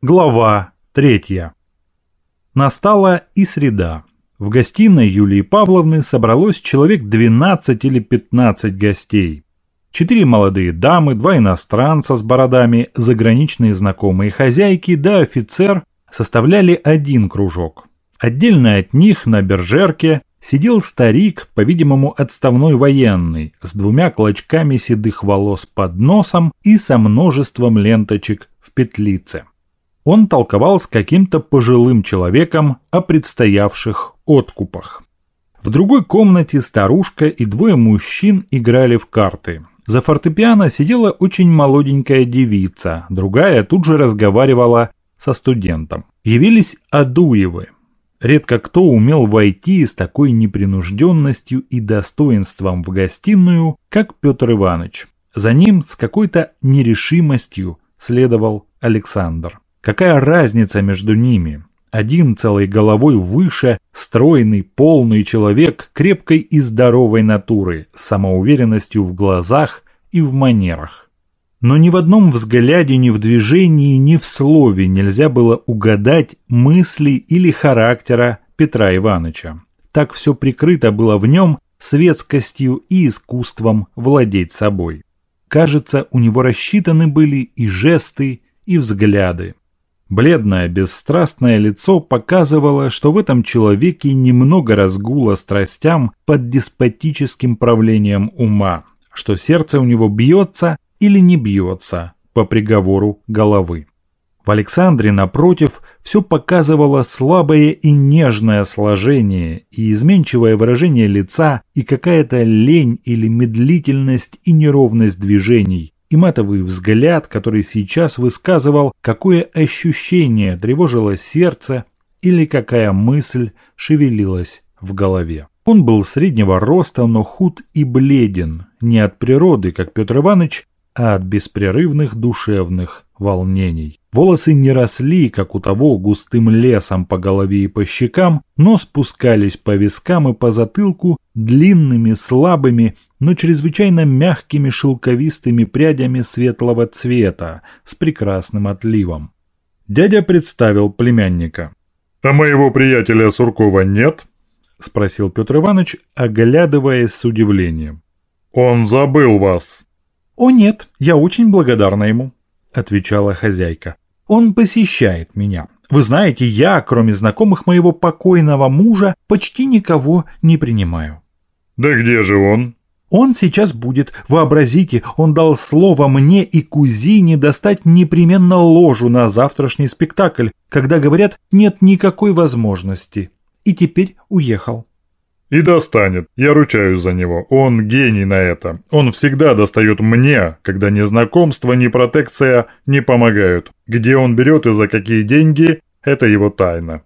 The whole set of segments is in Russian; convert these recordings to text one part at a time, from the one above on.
Глава третья. Настала и среда. В гостиной Юлии Павловны собралось человек 12 или 15 гостей. Четыре молодые дамы, два иностранца с бородами, заграничные знакомые хозяйки да офицер составляли один кружок. Отдельно от них на бержерке сидел старик, по-видимому отставной военный, с двумя клочками седых волос под носом и со множеством ленточек в петлице он толковал с каким-то пожилым человеком о предстоявших откупах. В другой комнате старушка и двое мужчин играли в карты. За фортепиано сидела очень молоденькая девица, другая тут же разговаривала со студентом. Явились Адуевы. Редко кто умел войти с такой непринужденностью и достоинством в гостиную, как Петр Иванович. За ним с какой-то нерешимостью следовал Александр. Какая разница между ними? Один целой головой выше, стройный, полный человек крепкой и здоровой натуры, с самоуверенностью в глазах и в манерах. Но ни в одном взгляде, ни в движении, ни в слове нельзя было угадать мысли или характера Петра Ивановича. Так все прикрыто было в нем светскостью и искусством владеть собой. Кажется, у него рассчитаны были и жесты, и взгляды. Бледное, бесстрастное лицо показывало, что в этом человеке немного разгула страстям под деспотическим правлением ума, что сердце у него бьется или не бьется по приговору головы. В Александре, напротив, все показывало слабое и нежное сложение и изменчивое выражение лица и какая-то лень или медлительность и неровность движений, и матовый взгляд, который сейчас высказывал, какое ощущение тревожило сердце или какая мысль шевелилась в голове. Он был среднего роста, но худ и бледен, не от природы, как Петр Иванович, а от беспрерывных душевных волнений. Волосы не росли, как у того, густым лесом по голове и по щекам, но спускались по вискам и по затылку длинными, слабыми, но чрезвычайно мягкими шелковистыми прядями светлого цвета с прекрасным отливом. Дядя представил племянника. «А моего приятеля Суркова нет?» – спросил Петр Иванович, оглядываясь с удивлением. «Он забыл вас». «О нет, я очень благодарна ему», – отвечала хозяйка. «Он посещает меня. Вы знаете, я, кроме знакомых моего покойного мужа, почти никого не принимаю». «Да где же он?» Он сейчас будет. Вообразите, он дал слово мне и кузине достать непременно ложу на завтрашний спектакль, когда говорят нет никакой возможности. И теперь уехал. И достанет, я ручаюсь за него, он гений на это. Он всегда достает мне, когда ни знакомство, ни протекция не помогают. Где он берет и за какие деньги, это его тайна.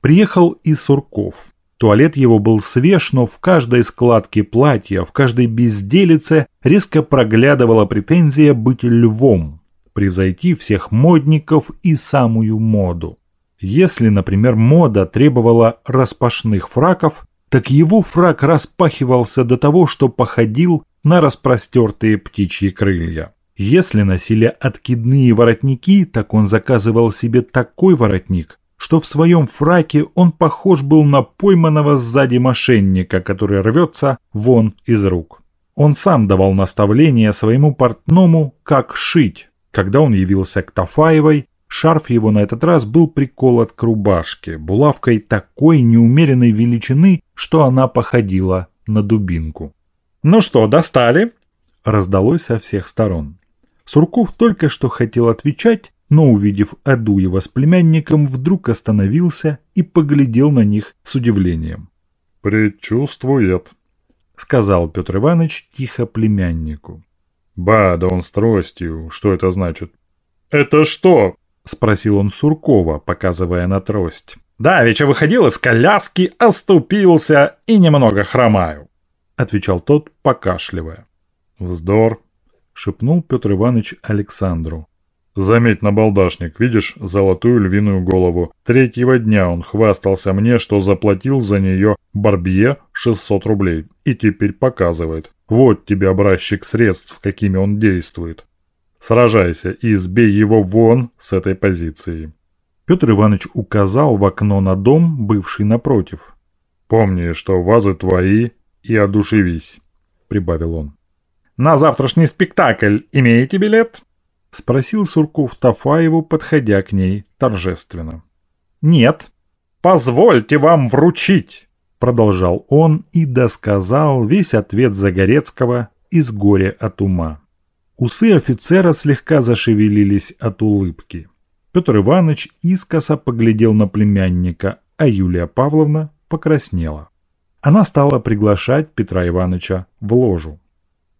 Приехал и Сурков. Туалет его был свеж, но в каждой складке платья, в каждой безделице резко проглядывала претензия быть львом, превзойти всех модников и самую моду. Если, например, мода требовала распашных фраков, так его фрак распахивался до того, что походил на распростертые птичьи крылья. Если носили откидные воротники, так он заказывал себе такой воротник, что в своем фраке он похож был на пойманного сзади мошенника, который рвется вон из рук. Он сам давал наставления своему портному, как шить. Когда он явился к Тафаевой, шарф его на этот раз был приколот к рубашке, булавкой такой неумеренной величины, что она походила на дубинку. «Ну что, достали?» – раздалось со всех сторон. Сурков только что хотел отвечать, но, увидев Адуева с племянником, вдруг остановился и поглядел на них с удивлением. «Предчувствует», — сказал Петр Иванович тихо племяннику. «Ба, да он с тростью. Что это значит?» «Это что?» — спросил он Суркова, показывая на трость. «Да, вечер выходил из коляски, оступился и немного хромаю», — отвечал тот, покашливая. «Вздор», — шепнул Петр Иванович Александру. Заметь на балдашник, видишь золотую львиную голову. Третьего дня он хвастался мне, что заплатил за нее Барбье 600 рублей. И теперь показывает. Вот тебе образчик средств, какими он действует. Сражайся и сбей его вон с этой позиции». Петр Иванович указал в окно на дом, бывший напротив. «Помни, что вазы твои, и одушевись», — прибавил он. «На завтрашний спектакль имеете билет?» — спросил Сурков Тафаеву, подходя к ней торжественно. «Нет. Позвольте вам вручить!» Продолжал он и досказал весь ответ Загорецкого из горя от ума. Усы офицера слегка зашевелились от улыбки. Петр Иванович искоса поглядел на племянника, а Юлия Павловна покраснела. Она стала приглашать Петра Ивановича в ложу.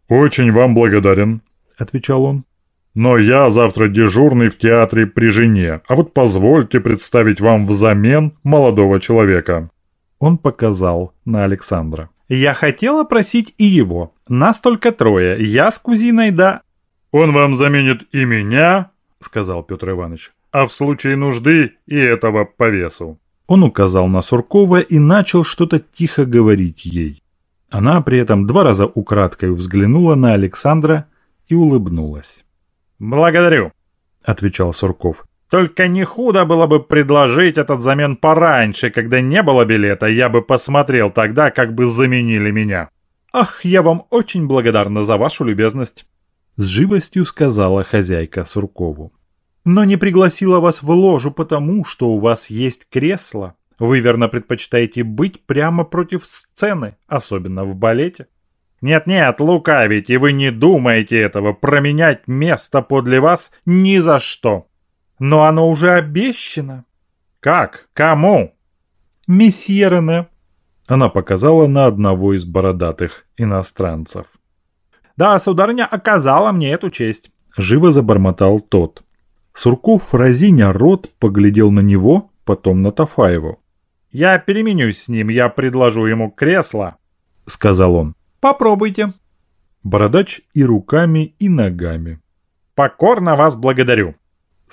«Очень вам благодарен», — отвечал он. «Но я завтра дежурный в театре при жене, а вот позвольте представить вам взамен молодого человека». Он показал на Александра. «Я хотела просить и его. Нас только трое. Я с кузиной, да...» «Он вам заменит и меня», — сказал Петр Иванович, «а в случае нужды и этого по весу». Он указал на Суркова и начал что-то тихо говорить ей. Она при этом два раза украдкой взглянула на Александра и улыбнулась. «Благодарю», — отвечал Сурков. Только не худо было бы предложить этот замен пораньше, когда не было билета, я бы посмотрел тогда, как бы заменили меня. Ах, я вам очень благодарна за вашу любезность. С живостью сказала хозяйка Суркову. Но не пригласила вас в ложу потому, что у вас есть кресло. Вы верно предпочитаете быть прямо против сцены, особенно в балете. Нет-нет, лукавите, вы не думаете этого, променять место подле вас ни за что. Но оно уже обещано. Как? Кому? Месье Рене. Она показала на одного из бородатых иностранцев. Да, сударыня оказала мне эту честь. Живо забормотал тот. Сурков, разиня рот, поглядел на него, потом на Тафаеву. «Я переменюсь с ним, я предложу ему кресло», — сказал он. «Попробуйте». Бородач и руками, и ногами. «Покорно вас благодарю»,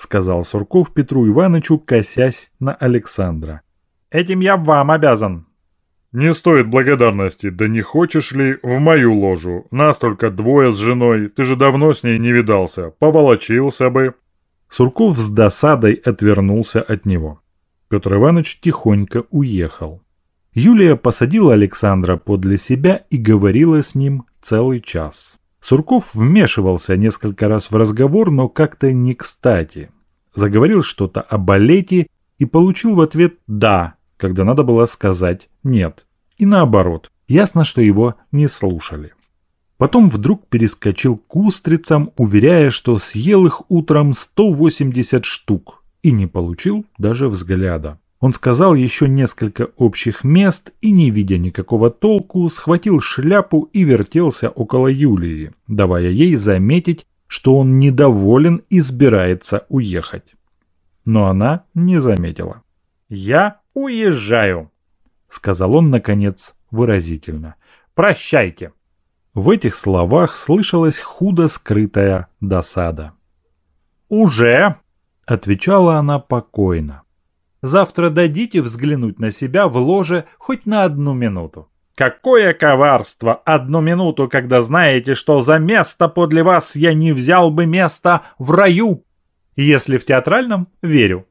сказал Сурков Петру Ивановичу, косясь на Александра. «Этим я вам обязан». «Не стоит благодарности, да не хочешь ли в мою ложу? Нас только двое с женой, ты же давно с ней не видался, поволочился бы». Сурков с досадой отвернулся от него. Петр Иванович тихонько уехал. Юлия посадила Александра подле себя и говорила с ним целый час. Сурков вмешивался несколько раз в разговор, но как-то не кстати. Заговорил что-то о балете и получил в ответ «да», когда надо было сказать «нет». И наоборот, ясно, что его не слушали. Потом вдруг перескочил к устрицам, уверяя, что съел их утром 180 штук и не получил даже взгляда. Он сказал еще несколько общих мест и, не видя никакого толку, схватил шляпу и вертелся около Юлии, давая ей заметить, что он недоволен и собирается уехать. Но она не заметила. «Я уезжаю», — сказал он, наконец, выразительно. «Прощайте». В этих словах слышалась худо скрытая досада. «Уже?» — отвечала она покойно. Завтра дадите взглянуть на себя в ложе хоть на одну минуту. Какое коварство! Одну минуту, когда знаете, что за место подле вас я не взял бы место в раю. Если в театральном, верю.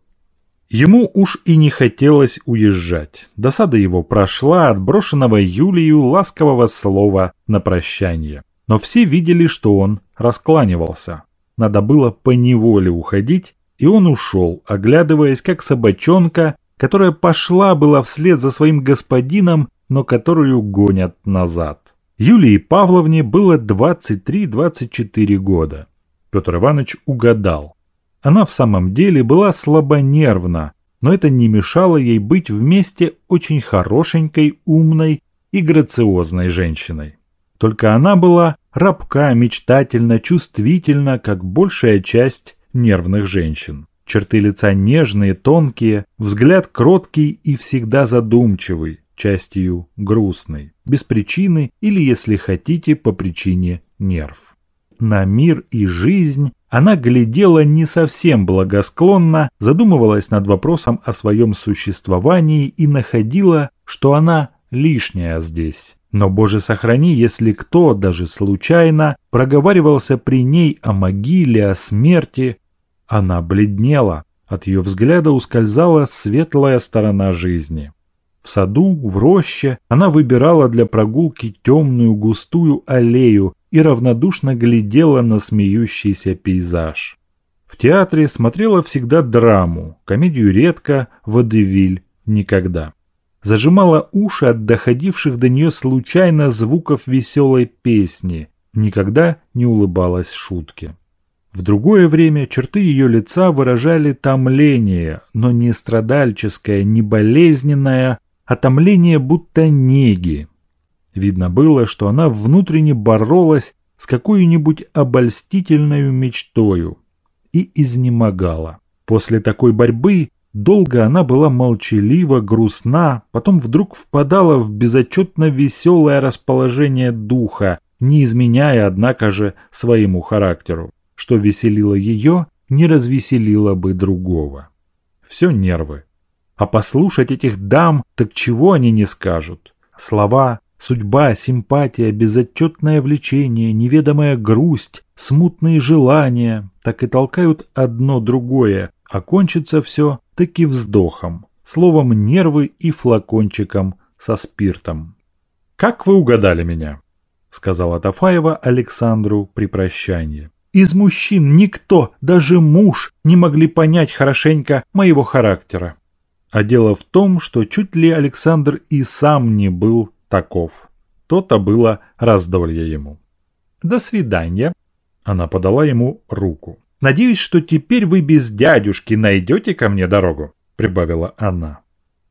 Ему уж и не хотелось уезжать. Досада его прошла от брошенного Юлию ласкового слова на прощание. Но все видели, что он раскланивался. Надо было поневоле уходить, и он ушел, оглядываясь как собачонка, которая пошла была вслед за своим господином, но которую гонят назад. Юлии Павловне было 23-24 года. Петр Иванович угадал. Она в самом деле была слабонервна, но это не мешало ей быть вместе очень хорошенькой, умной и грациозной женщиной. Только она была рабка, мечтательна, чувствительна, как большая часть нервных женщин. Черты лица нежные, тонкие, взгляд кроткий и всегда задумчивый, частью грустный, без причины или, если хотите, по причине нерв. На мир и жизнь она глядела не совсем благосклонно, задумывалась над вопросом о своем существовании и находила, что она лишняя здесь. Но, боже сохрани, если кто, даже случайно, проговаривался при ней о могиле, о смерти, она бледнела, от ее взгляда ускользала светлая сторона жизни. В саду, в роще она выбирала для прогулки темную густую аллею и равнодушно глядела на смеющийся пейзаж. В театре смотрела всегда драму, комедию редко, водевиль никогда зажимала уши от доходивших до нее случайно звуков веселой песни, никогда не улыбалась шутке. В другое время черты ее лица выражали томление, но не страдальческое, не болезненное, а томление будто неги. Видно было, что она внутренне боролась с какой-нибудь обольстительной мечтою и изнемогала. После такой борьбы Долго она была молчалива, грустна, потом вдруг впадала в безотчетно веселое расположение духа, не изменяя, однако же, своему характеру. Что веселило ее, не развеселило бы другого. Все нервы. А послушать этих дам, так чего они не скажут? Слова Судьба, симпатия, безотчетное влечение, неведомая грусть, смутные желания так и толкают одно другое, а кончится все таки вздохом, словом нервы и флакончиком со спиртом. «Как вы угадали меня?» — сказала Тафаева Александру при прощании. «Из мужчин никто, даже муж, не могли понять хорошенько моего характера. А дело в том, что чуть ли Александр и сам не был таков. То-то было раздолье ему. «До свидания!» Она подала ему руку. «Надеюсь, что теперь вы без дядюшки найдете ко мне дорогу», прибавила она.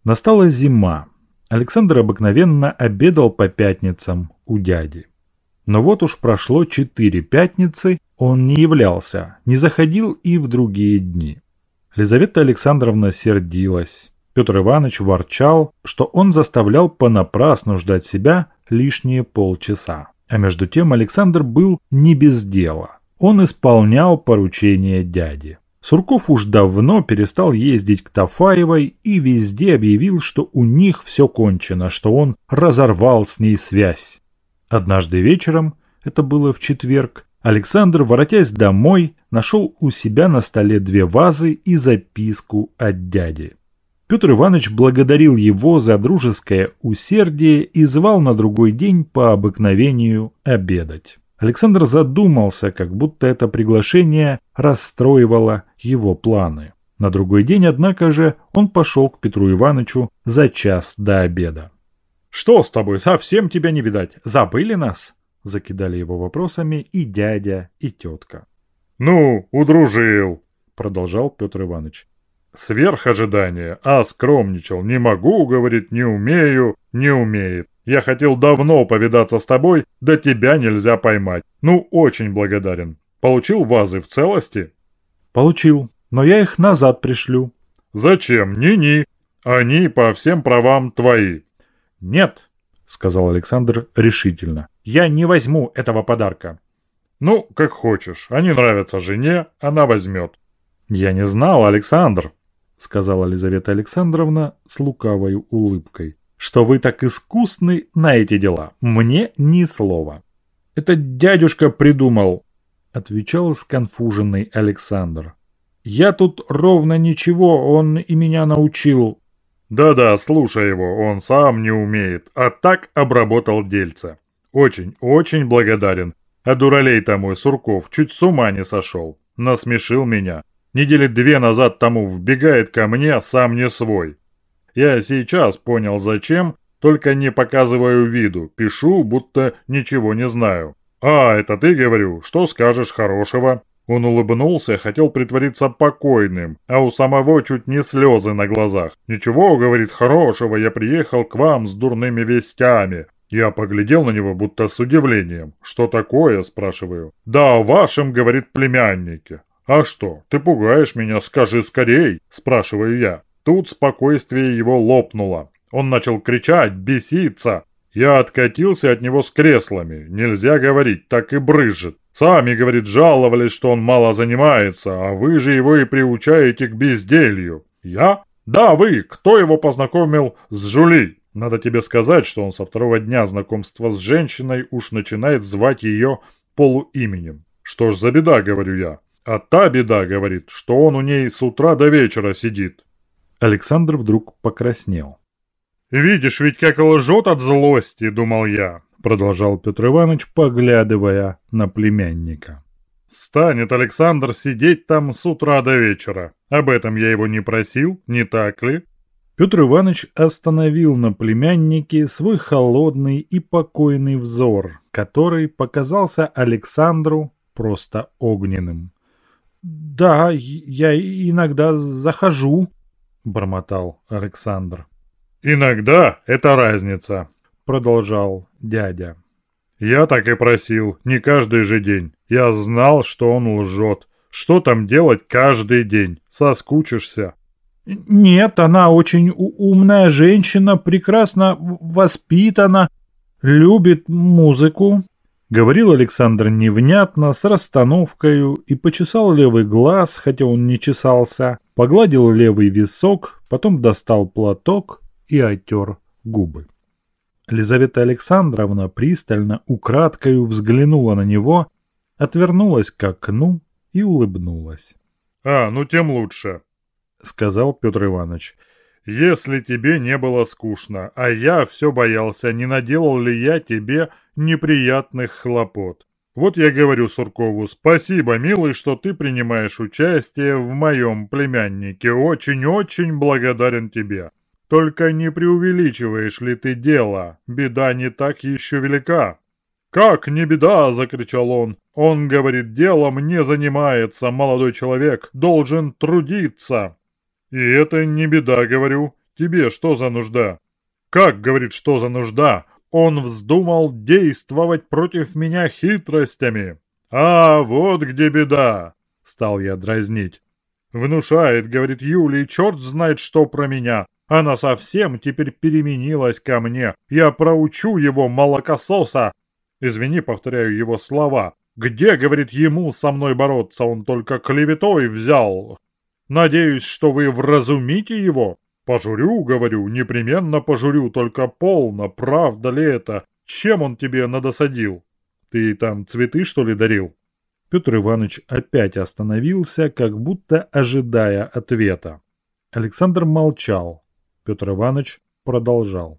Настала зима. Александр обыкновенно обедал по пятницам у дяди. Но вот уж прошло четыре пятницы, он не являлся, не заходил и в другие дни. Лизавета Александровна сердилась. Петр Иванович ворчал, что он заставлял понапрасну ждать себя лишние полчаса. А между тем Александр был не без дела. Он исполнял поручения дяди. Сурков уж давно перестал ездить к Тафаевой и везде объявил, что у них все кончено, что он разорвал с ней связь. Однажды вечером, это было в четверг, Александр, воротясь домой, нашел у себя на столе две вазы и записку от дяди. Петр Иванович благодарил его за дружеское усердие и звал на другой день по обыкновению обедать. Александр задумался, как будто это приглашение расстроивало его планы. На другой день, однако же, он пошел к Петру Ивановичу за час до обеда. «Что с тобой? Совсем тебя не видать. Забыли нас?» Закидали его вопросами и дядя, и тетка. «Ну, удружил», — продолжал Петр Иванович. Сверх ожидания, а скромничал. Не могу, говорит, не умею, не умеет. Я хотел давно повидаться с тобой, да тебя нельзя поймать. Ну, очень благодарен. Получил вазы в целости? Получил, но я их назад пришлю. Зачем? Ни-ни. Они по всем правам твои. Нет, сказал Александр решительно. Я не возьму этого подарка. Ну, как хочешь. Они нравятся жене, она возьмет. Я не знал, Александр, — сказала Елизавета Александровна с лукавой улыбкой, — что вы так искусны на эти дела. Мне ни слова. Это дядюшка придумал, — отвечал сконфуженный Александр. Я тут ровно ничего, он и меня научил. Да-да, слушай его, он сам не умеет, а так обработал дельца. Очень, очень благодарен. А дуралей-то мой Сурков чуть с ума не сошел. Насмешил меня. Недели две назад тому вбегает ко мне сам не свой. Я сейчас понял зачем, только не показываю виду, пишу, будто ничего не знаю. «А, это ты, говорю, что скажешь хорошего?» Он улыбнулся, хотел притвориться покойным, а у самого чуть не слезы на глазах. «Ничего, — говорит, — хорошего, я приехал к вам с дурными вестями». Я поглядел на него, будто с удивлением. «Что такое?» – спрашиваю. «Да о вашем, — говорит, — племяннике. «А что, ты пугаешь меня, скажи скорей!» – спрашиваю я. Тут спокойствие его лопнуло. Он начал кричать, беситься. Я откатился от него с креслами. Нельзя говорить, так и брызжет. Сами, говорит, жаловались, что он мало занимается, а вы же его и приучаете к безделью. Я? Да, вы. Кто его познакомил с Жули? Надо тебе сказать, что он со второго дня знакомства с женщиной уж начинает звать ее полуименем. Что ж за беда, говорю я. А та беда, говорит, что он у ней с утра до вечера сидит. Александр вдруг покраснел. «Видишь, ведь как лжет от злости», — думал я, — продолжал Петр Иванович, поглядывая на племянника. «Станет Александр сидеть там с утра до вечера. Об этом я его не просил, не так ли?» Петр Иванович остановил на племяннике свой холодный и покойный взор, который показался Александру просто огненным. «Да, я иногда захожу», — бормотал Александр. «Иногда это разница», — продолжал дядя. «Я так и просил, не каждый же день. Я знал, что он лжет. Что там делать каждый день? Соскучишься». «Нет, она очень умная женщина, прекрасно воспитана, любит музыку», — говорил Александр невнятно, с расстановкой и почесал левый глаз, хотя он не чесался, погладил левый висок, потом достал платок и отер губы. Лизавета Александровна пристально, украдкою взглянула на него, отвернулась к окну и улыбнулась. «А, ну тем лучше», — сказал Петр Иванович. «Если тебе не было скучно, а я все боялся, не наделал ли я тебе неприятных хлопот. Вот я говорю Суркову, спасибо, милый, что ты принимаешь участие в моем племяннике. Очень-очень благодарен тебе. Только не преувеличиваешь ли ты дело? Беда не так еще велика». «Как не беда!» – закричал он. «Он, говорит, делом не занимается, молодой человек, должен трудиться!» «И это не беда, говорю. Тебе что за нужда?» «Как, — говорит, — что за нужда? Он вздумал действовать против меня хитростями!» «А, вот где беда!» — стал я дразнить. «Внушает, — говорит Юлий, — черт знает что про меня. Она совсем теперь переменилась ко мне. Я проучу его, молокососа!» Извини, повторяю его слова. «Где, — говорит, — ему со мной бороться? Он только клеветой взял. Надеюсь, что вы вразумите его. Пожурю, говорю, непременно пожурю, только полно, правда ли это? Чем он тебе надосадил? Ты там цветы, что ли, дарил?» Петр Иванович опять остановился, как будто ожидая ответа. Александр молчал. Петр Иванович продолжал.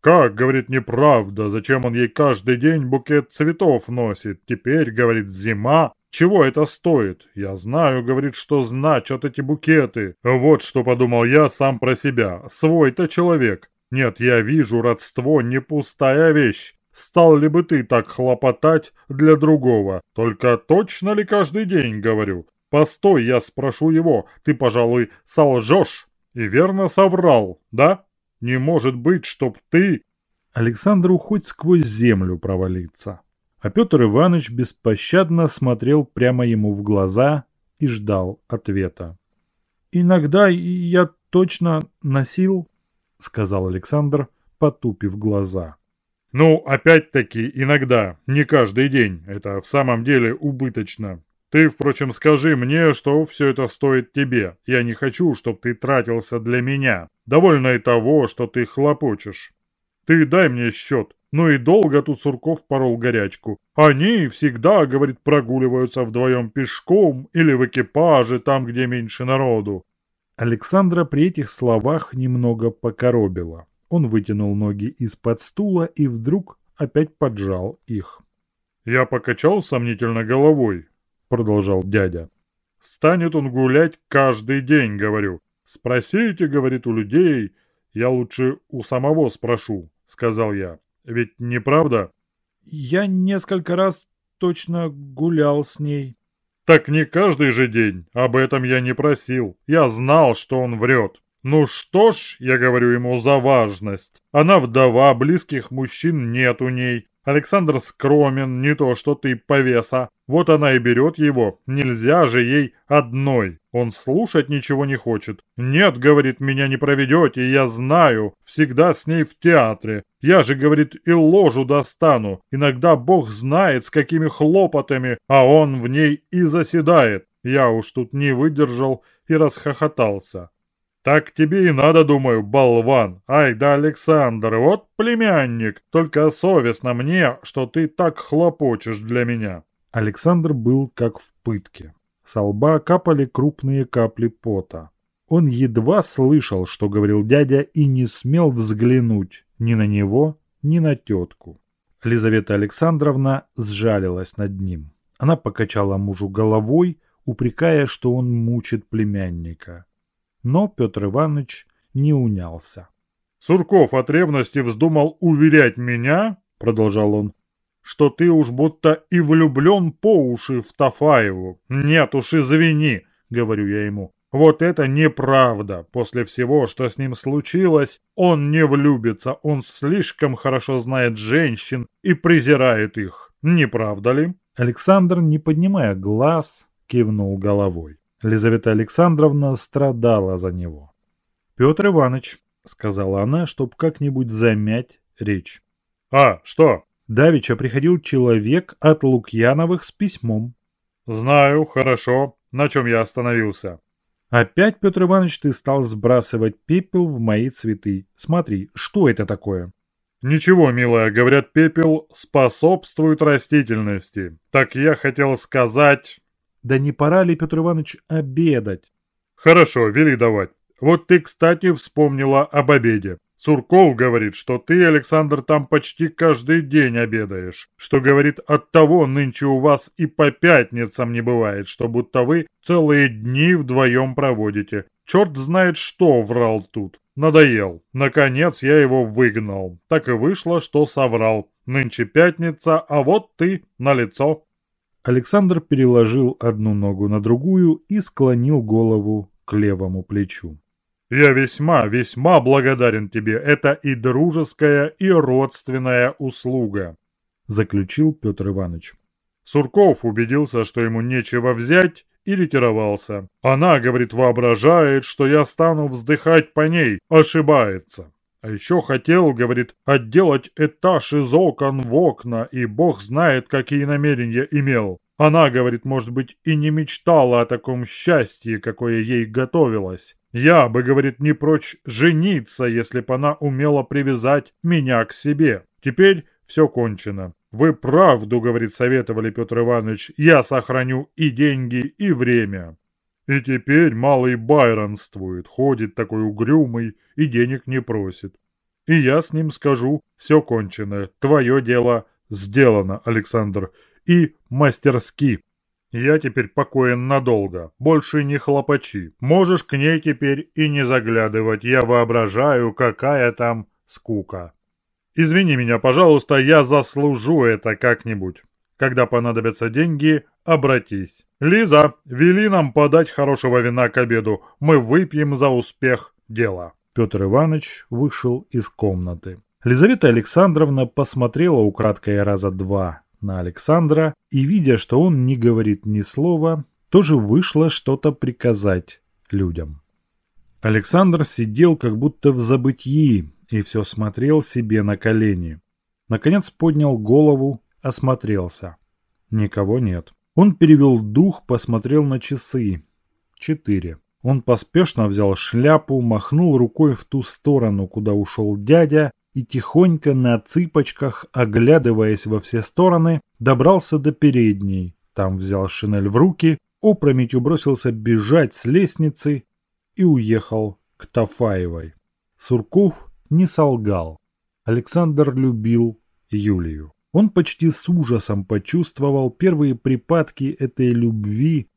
«Как, — говорит, — неправда, зачем он ей каждый день букет цветов носит? Теперь, — говорит, — зима, чего это стоит? Я знаю, говорит, что значат эти букеты. Вот что подумал я сам про себя. Свой-то человек. Нет, я вижу, родство не пустая вещь. Стал ли бы ты так хлопотать для другого? Только точно ли каждый день, говорю? Постой, я спрошу его. Ты, пожалуй, солжешь? И верно соврал, да? Не может быть, чтоб ты... Александру хоть сквозь землю провалиться а Петр Иванович беспощадно смотрел прямо ему в глаза и ждал ответа. «Иногда я точно носил», — сказал Александр, потупив глаза. «Ну, опять-таки, иногда, не каждый день. Это в самом деле убыточно. Ты, впрочем, скажи мне, что все это стоит тебе. Я не хочу, чтобы ты тратился для меня. Довольно и того, что ты хлопочешь. Ты дай мне счет. Ну и долго тут Сурков порол горячку. Они всегда, говорит, прогуливаются вдвоем пешком или в экипаже, там, где меньше народу. Александра при этих словах немного покоробила. Он вытянул ноги из-под стула и вдруг опять поджал их. «Я покачал сомнительно головой», — продолжал дядя. «Станет он гулять каждый день, говорю. Спросите, — говорит, — у людей. Я лучше у самого спрошу», — сказал я. Ведь не правда? Я несколько раз точно гулял с ней. Так не каждый же день. Об этом я не просил. Я знал, что он врет. Ну что ж, я говорю ему за важность. Она вдова, близких мужчин нет у ней. Александр скромен, не то что ты повеса. Вот она и берет его. Нельзя же ей одной. Он слушать ничего не хочет. Нет, говорит, меня не проведете, я знаю. Всегда с ней в театре. Я же, говорит, и ложу достану. Иногда бог знает, с какими хлопотами, а он в ней и заседает. Я уж тут не выдержал и расхохотался. Так тебе и надо, думаю, болван. Ай да Александр, вот племянник. Только совестно мне, что ты так хлопочешь для меня. Александр был как в пытке. Со лба капали крупные капли пота. Он едва слышал, что говорил дядя, и не смел взглянуть ни на него, ни на тетку. Лизавета Александровна сжалилась над ним. Она покачала мужу головой, упрекая, что он мучит племянника. Но Петр Иванович не унялся. «Сурков от ревности вздумал уверять меня, — продолжал он, — что ты уж будто и влюблен по уши в Тафаеву. Нет уж, извини, — говорю я ему. Вот это неправда. После всего, что с ним случилось, он не влюбится. Он слишком хорошо знает женщин и презирает их. Не правда ли? Александр, не поднимая глаз, кивнул головой. Лизавета Александровна страдала за него. «Петр Иванович», — сказала она, чтоб как-нибудь замять речь. «А, что?» Давича приходил человек от Лукьяновых с письмом. «Знаю, хорошо. На чем я остановился?» Опять, Петр Иванович, ты стал сбрасывать пепел в мои цветы. Смотри, что это такое? Ничего, милая, говорят, пепел способствует растительности. Так я хотел сказать... Да не пора ли, Петр Иванович, обедать? Хорошо, вели давать. Вот ты, кстати, вспомнила об обеде. Сурков говорит, что ты, Александр, там почти каждый день обедаешь. Что, говорит, от того нынче у вас и по пятницам не бывает, что будто вы целые дни вдвоем проводите. Черт знает что врал тут. Надоел. Наконец я его выгнал. Так и вышло, что соврал. Нынче пятница, а вот ты на лицо. Александр переложил одну ногу на другую и склонил голову к левому плечу. Я весьма, весьма благодарен тебе. Это и дружеская, и родственная услуга», — заключил Петр Иванович. Сурков убедился, что ему нечего взять, и ретировался. Она, говорит, воображает, что я стану вздыхать по ней. Ошибается. А еще хотел, говорит, отделать этаж из окон в окна, и бог знает, какие намерения имел. Она, говорит, может быть, и не мечтала о таком счастье, какое ей готовилось. Я бы, говорит, не прочь жениться, если б она умела привязать меня к себе. Теперь все кончено. Вы правду, говорит, советовали Петр Иванович, я сохраню и деньги, и время. И теперь малый байронствует, ходит такой угрюмый и денег не просит. И я с ним скажу, все кончено, твое дело сделано, Александр, и мастерски. Я теперь покоен надолго, больше не хлопачи. Можешь к ней теперь и не заглядывать, я воображаю, какая там скука. Извини меня, пожалуйста, я заслужу это как-нибудь. Когда понадобятся деньги, обратись. Лиза, вели нам подать хорошего вина к обеду, мы выпьем за успех дела. Петр Иванович вышел из комнаты. Лизавета Александровна посмотрела украдкой раза два на Александра и, видя, что он не говорит ни слова, тоже вышло что-то приказать людям. Александр сидел как будто в забытии и все смотрел себе на колени. Наконец поднял голову, осмотрелся. Никого нет. Он перевел дух, посмотрел на часы. Четыре. Он поспешно взял шляпу, махнул рукой в ту сторону, куда ушел дядя, и тихонько на цыпочках, оглядываясь во все стороны, добрался до передней. Там взял шинель в руки, опрометью бросился бежать с лестницы и уехал к Тафаевой. Сурков не солгал. Александр любил Юлию. Он почти с ужасом почувствовал первые припадки этой любви,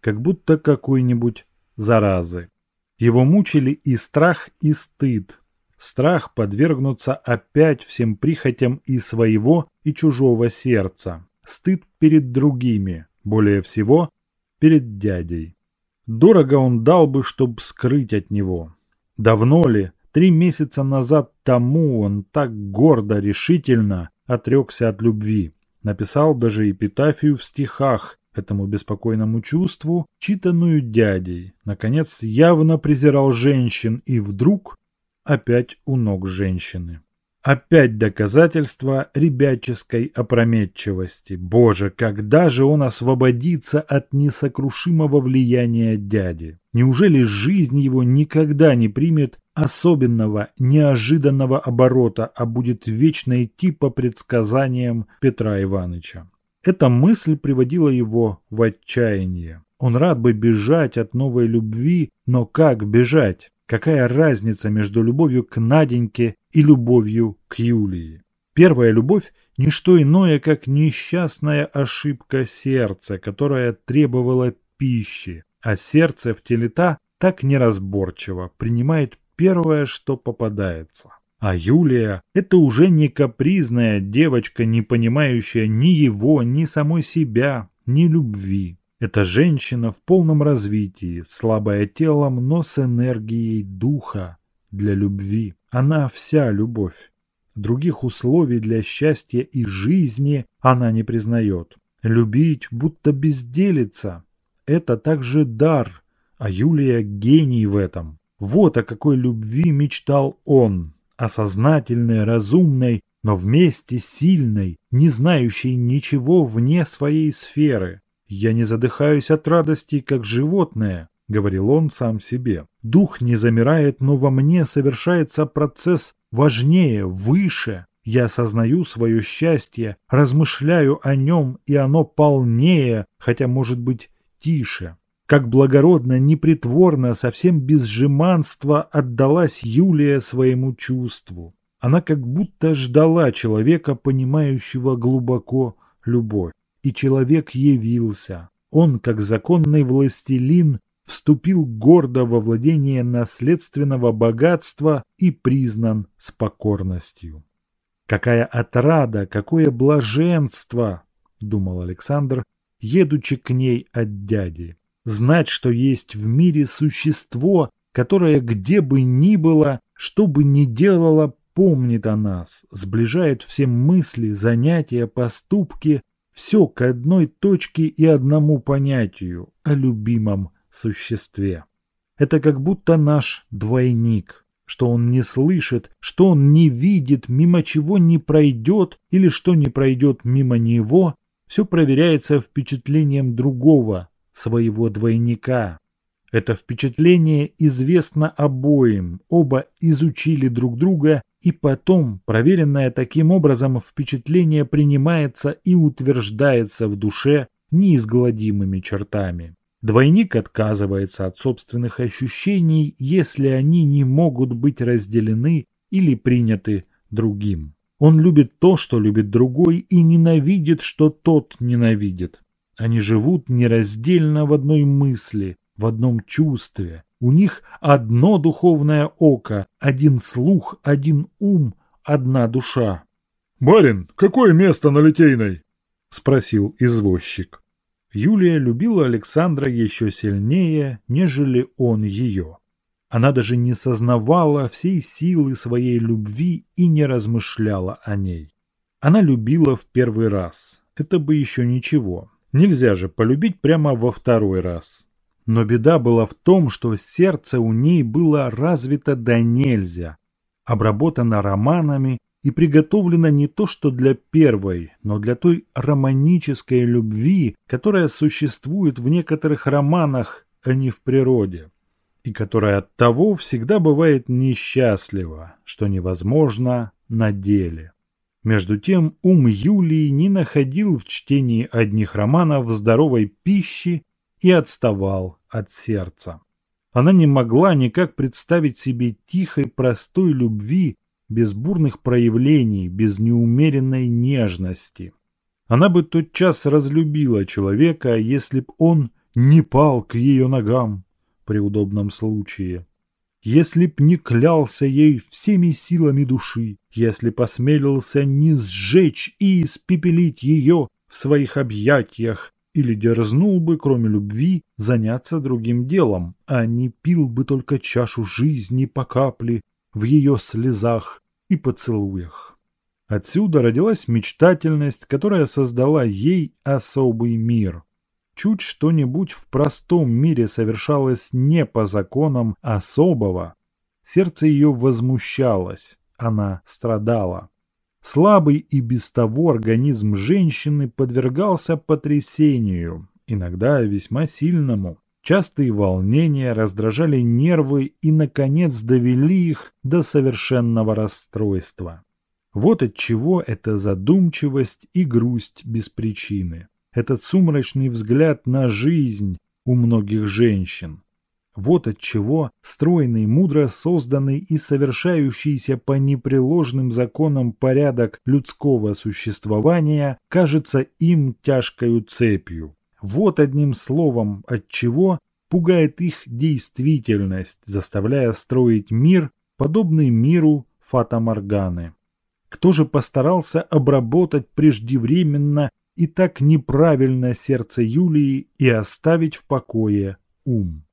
как будто какой-нибудь заразы. Его мучили и страх, и стыд, Страх подвергнуться опять всем прихотям и своего, и чужого сердца. Стыд перед другими, более всего, перед дядей. Дорого он дал бы, чтобы скрыть от него. Давно ли, три месяца назад тому он так гордо, решительно отрекся от любви. Написал даже эпитафию в стихах этому беспокойному чувству, читанную дядей. Наконец, явно презирал женщин и вдруг опять у ног женщины. Опять доказательство ребяческой опрометчивости. Боже, когда же он освободится от несокрушимого влияния дяди? Неужели жизнь его никогда не примет особенного, неожиданного оборота, а будет вечно идти по предсказаниям Петра Ивановича? Эта мысль приводила его в отчаяние. Он рад бы бежать от новой любви, но как бежать? Какая разница между любовью к Наденьке и любовью к Юлии? Первая любовь – не что иное, как несчастная ошибка сердца, которая требовала пищи, а сердце в телета так неразборчиво принимает первое, что попадается. А Юлия – это уже не капризная девочка, не понимающая ни его, ни самой себя, ни любви. Это женщина в полном развитии, слабая телом, но с энергией духа для любви. Она вся любовь. Других условий для счастья и жизни она не признает. Любить будто безделица – это также дар, а Юлия – гений в этом. Вот о какой любви мечтал он, осознательной, разумной, но вместе сильной, не знающей ничего вне своей сферы – «Я не задыхаюсь от радости, как животное», — говорил он сам себе. «Дух не замирает, но во мне совершается процесс важнее, выше. Я осознаю свое счастье, размышляю о нем, и оно полнее, хотя, может быть, тише». Как благородно, непритворно, совсем без жеманства отдалась Юлия своему чувству. Она как будто ждала человека, понимающего глубоко любовь и человек явился. Он, как законный властелин, вступил гордо во владение наследственного богатства и признан с покорностью. «Какая отрада, какое блаженство!» – думал Александр, едучи к ней от дяди. «Знать, что есть в мире существо, которое где бы ни было, что бы ни делало, помнит о нас, сближает все мысли, занятия, поступки, все к одной точке и одному понятию – о любимом существе. Это как будто наш двойник, что он не слышит, что он не видит, мимо чего не пройдет или что не пройдет мимо него, все проверяется впечатлением другого, своего двойника. Это впечатление известно обоим, оба изучили друг друга и потом, проверенное таким образом, впечатление принимается и утверждается в душе неизгладимыми чертами. Двойник отказывается от собственных ощущений, если они не могут быть разделены или приняты другим. Он любит то, что любит другой, и ненавидит, что тот ненавидит. Они живут нераздельно в одной мысли, в одном чувстве, у них одно духовное око, один слух, один ум, одна душа. «Барин, какое место на Литейной?» – спросил извозчик. Юлия любила Александра еще сильнее, нежели он ее. Она даже не сознавала всей силы своей любви и не размышляла о ней. Она любила в первый раз. Это бы еще ничего. Нельзя же полюбить прямо во второй раз. Но беда была в том, что сердце у ней было развито до нельзя, обработано романами и приготовлено не то что для первой, но для той романической любви, которая существует в некоторых романах, а не в природе, и которая от того всегда бывает несчастлива, что невозможно на деле. Между тем ум Юлии не находил в чтении одних романов здоровой пищи и отставал от сердца. Она не могла никак представить себе тихой, простой любви, без бурных проявлений, без неумеренной нежности. Она бы тотчас разлюбила человека, если б он не пал к ее ногам при удобном случае. Если б не клялся ей всеми силами души, если посмелился не сжечь и испепелить ее в своих объятиях, или дерзнул бы, кроме любви, заняться другим делом, а не пил бы только чашу жизни по капле в ее слезах и поцелуях. Отсюда родилась мечтательность, которая создала ей особый мир. Чуть что-нибудь в простом мире совершалось не по законам особого, сердце ее возмущалось, она страдала. Слабый и без того организм женщины подвергался потрясению, иногда весьма сильному. Частые волнения раздражали нервы и, наконец, довели их до совершенного расстройства. Вот от чего эта задумчивость и грусть без причины. Этот сумрачный взгляд на жизнь у многих женщин. Вот от чего стройный, мудро созданный и совершающийся по непреложным законам порядок людского существования кажется им тяжкою цепью. Вот одним словом, от чего пугает их действительность, заставляя строить мир, подобный миру Фата Морганы. Кто же постарался обработать преждевременно и так неправильно сердце Юлии и оставить в покое ум?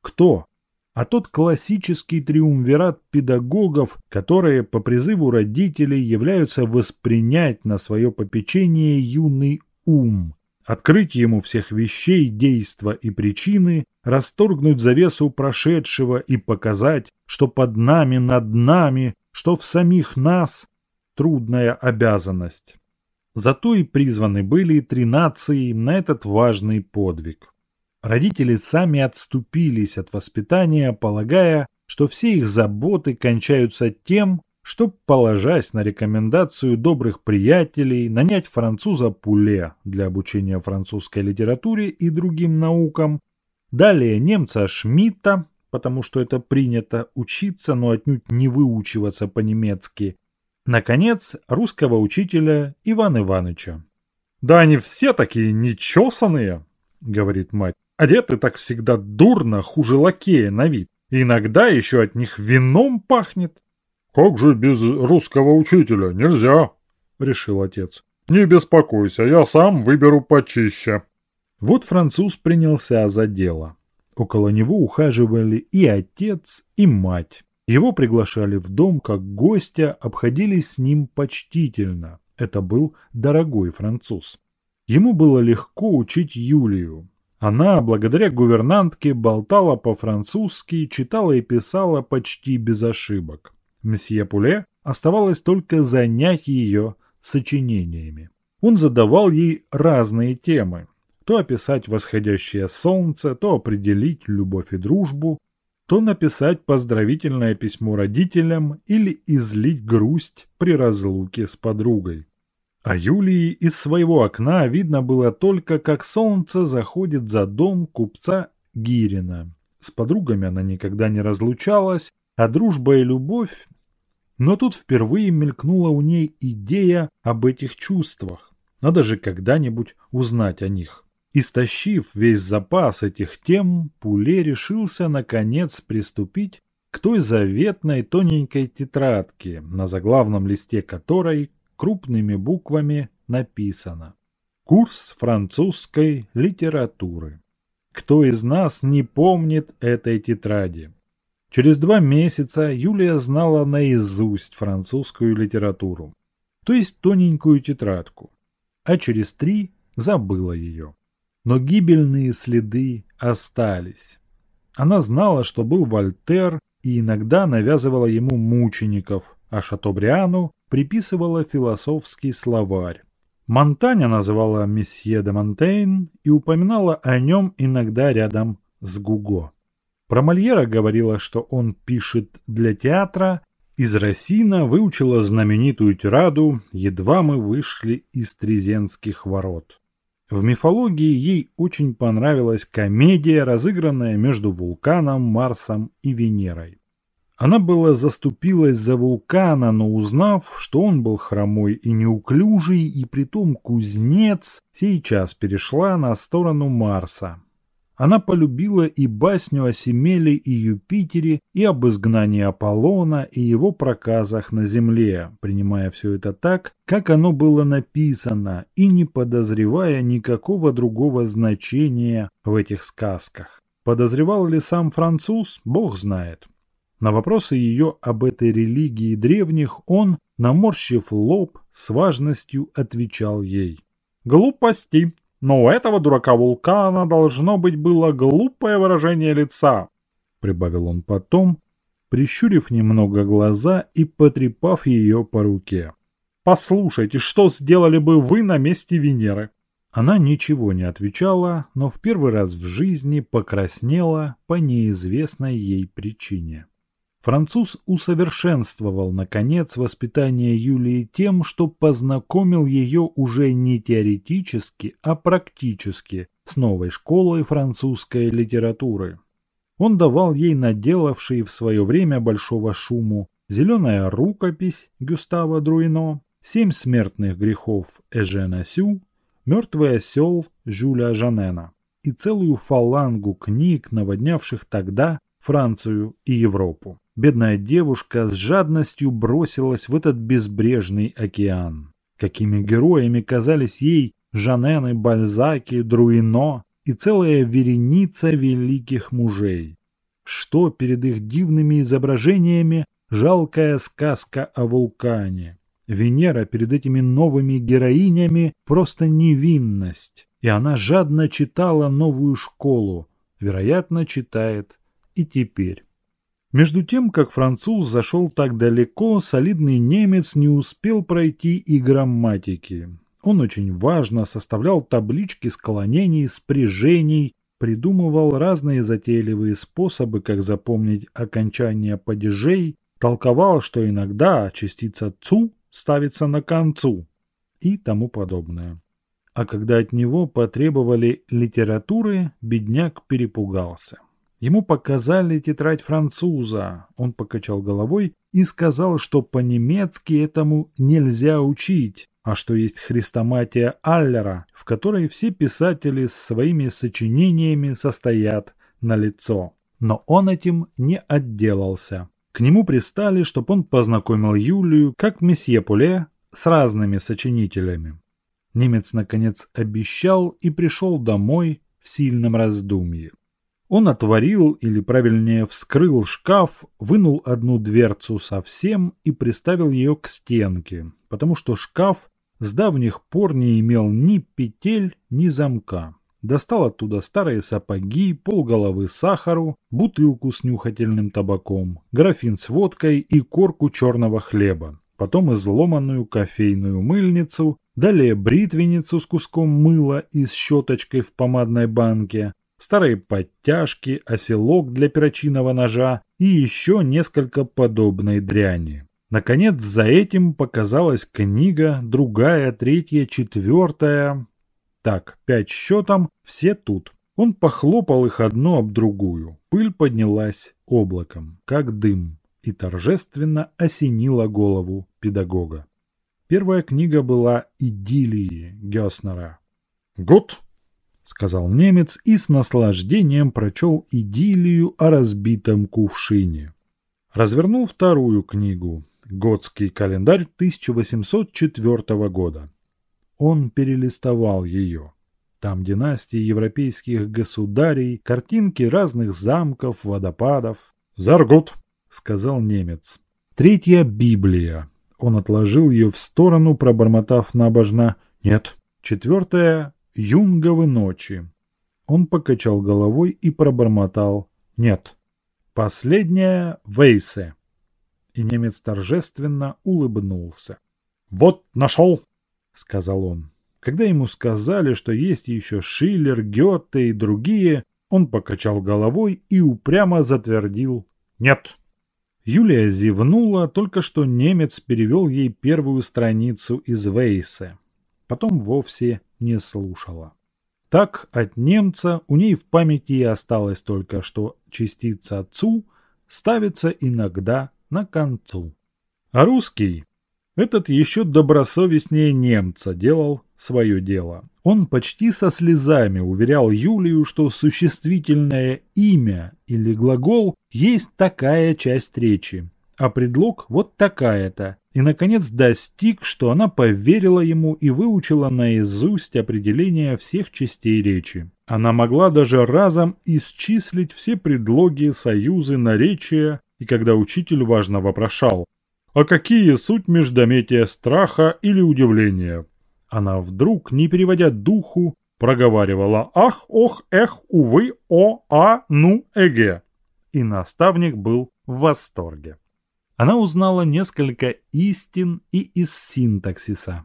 Кто? А тот классический триумвират педагогов, которые по призыву родителей являются воспринять на свое попечение юный ум, открыть ему всех вещей, действа и причины, расторгнуть завесу прошедшего и показать, что под нами, над нами, что в самих нас трудная обязанность. Зато и призваны были три нации на этот важный подвиг. Родители сами отступились от воспитания, полагая, что все их заботы кончаются тем, что, положась на рекомендацию добрых приятелей, нанять француза Пуле для обучения французской литературе и другим наукам, далее немца Шмидта, потому что это принято учиться, но отнюдь не выучиваться по-немецки, наконец, русского учителя Ивана Ивановича. «Да они все такие нечесанные», — говорит мать. Одеты так всегда дурно, хуже лакея на вид. И иногда еще от них вином пахнет. «Как же без русского учителя? Нельзя!» — решил отец. «Не беспокойся, я сам выберу почище». Вот француз принялся за дело. Около него ухаживали и отец, и мать. Его приглашали в дом как гостя, обходились с ним почтительно. Это был дорогой француз. Ему было легко учить Юлию. Она, благодаря гувернантке, болтала по-французски, читала и писала почти без ошибок. Мсье Пуле оставалось только занять ее сочинениями. Он задавал ей разные темы. То описать восходящее солнце, то определить любовь и дружбу, то написать поздравительное письмо родителям или излить грусть при разлуке с подругой. А Юлии из своего окна видно было только, как солнце заходит за дом купца Гирина. С подругами она никогда не разлучалась, а дружба и любовь... Но тут впервые мелькнула у ней идея об этих чувствах. Надо же когда-нибудь узнать о них. Истощив весь запас этих тем, Пуле решился наконец приступить к той заветной тоненькой тетрадке, на заглавном листе которой крупными буквами написано «Курс французской литературы». Кто из нас не помнит этой тетради? Через два месяца Юлия знала наизусть французскую литературу, то есть тоненькую тетрадку, а через три забыла ее. Но гибельные следы остались. Она знала, что был Вольтер и иногда навязывала ему мучеников, а Шатобриану приписывала философский словарь. Монтаня называла месье де Монтейн и упоминала о нем иногда рядом с Гуго. Про Мольера говорила, что он пишет для театра, из Росина выучила знаменитую тираду «Едва мы вышли из Трезенских ворот». В мифологии ей очень понравилась комедия, разыгранная между вулканом, Марсом и Венерой. Она была заступилась за вулкана, но узнав, что он был хромой и неуклюжий, и притом кузнец, сейчас перешла на сторону Марса. Она полюбила и басню о Семеле и Юпитере, и об изгнании Аполлона, и его проказах на Земле, принимая все это так, как оно было написано, и не подозревая никакого другого значения в этих сказках. Подозревал ли сам француз, бог знает. На вопросы ее об этой религии древних он, наморщив лоб, с важностью отвечал ей. «Глупости! Но у этого дурака вулкана должно быть было глупое выражение лица!» Прибавил он потом, прищурив немного глаза и потрепав ее по руке. «Послушайте, что сделали бы вы на месте Венеры?» Она ничего не отвечала, но в первый раз в жизни покраснела по неизвестной ей причине. Француз усовершенствовал, наконец, воспитание Юлии тем, что познакомил ее уже не теоретически, а практически с новой школой французской литературы. Он давал ей наделавший в свое время большого шуму «Зеленая рукопись» Гюстава Друино, «Семь смертных грехов» Эжена Сю, «Мертвый осел» Жюля Жанена и целую фалангу книг, наводнявших тогда Францию и Европу. Бедная девушка с жадностью бросилась в этот безбрежный океан. Какими героями казались ей Жанены, Бальзаки, Друино и целая вереница великих мужей. Что перед их дивными изображениями жалкая сказка о вулкане. Венера перед этими новыми героинями просто невинность, и она жадно читала новую школу, вероятно, читает и теперь. Между тем, как француз зашел так далеко, солидный немец не успел пройти и грамматики. Он очень важно составлял таблички склонений, спряжений, придумывал разные затейливые способы, как запомнить окончание падежей, толковал, что иногда частица «цу» ставится на концу и тому подобное. А когда от него потребовали литературы, бедняк перепугался. Ему показали тетрадь француза. Он покачал головой и сказал, что по-немецки этому нельзя учить, а что есть хрестоматия Аллера, в которой все писатели с своими сочинениями состоят на лицо. Но он этим не отделался. К нему пристали, чтобы он познакомил Юлию, как месье Пуле, с разными сочинителями. Немец, наконец, обещал и пришел домой в сильном раздумье. Он отворил, или правильнее вскрыл шкаф, вынул одну дверцу совсем и приставил ее к стенке, потому что шкаф с давних пор не имел ни петель, ни замка. Достал оттуда старые сапоги, полголовы сахару, бутылку с нюхательным табаком, графин с водкой и корку черного хлеба. Потом изломанную кофейную мыльницу, далее бритвенницу с куском мыла и с щеточкой в помадной банке, старые подтяжки, оселок для перочинного ножа и еще несколько подобной дряни. Наконец, за этим показалась книга, другая, третья, четвертая. Так, пять счетом, все тут. Он похлопал их одну об другую. Пыль поднялась облаком, как дым, и торжественно осенила голову педагога. Первая книга была «Идиллии» Гёснера. «Гуд!» — сказал немец и с наслаждением прочел идиллию о разбитом кувшине. Развернул вторую книгу «Готский календарь 1804 года». Он перелистовал ее. Там династии европейских государей, картинки разных замков, водопадов. «Заргут», — сказал немец. Третья Библия. Он отложил ее в сторону, пробормотав набожно «Нет». Четвертая Юнговы ночи. Он покачал головой и пробормотал «Нет». Последняя Вейсе. И немец торжественно улыбнулся. «Вот нашел!» — сказал он. Когда ему сказали, что есть еще Шиллер, Гёте и другие, он покачал головой и упрямо затвердил «Нет». Юлия зевнула, только что немец перевел ей первую страницу из Вейсе. Потом вовсе не слушала. Так от немца у ней в памяти и осталось только, что частица «отцу» ставится иногда на концу. А русский, этот еще добросовестнее немца делал свое дело. Он почти со слезами уверял Юлию, что существительное имя или глагол есть такая часть речи, а предлог вот такая-то, и, наконец, достиг, что она поверила ему и выучила наизусть определение всех частей речи. Она могла даже разом исчислить все предлоги, союзы, наречия, и когда учитель важно вопрошал, «А какие суть междометия страха или удивления?» Она вдруг, не переводя духу, проговаривала «Ах, ох, эх, увы, о, а, ну, эге». и наставник был в восторге. Она узнала несколько истин и из синтаксиса,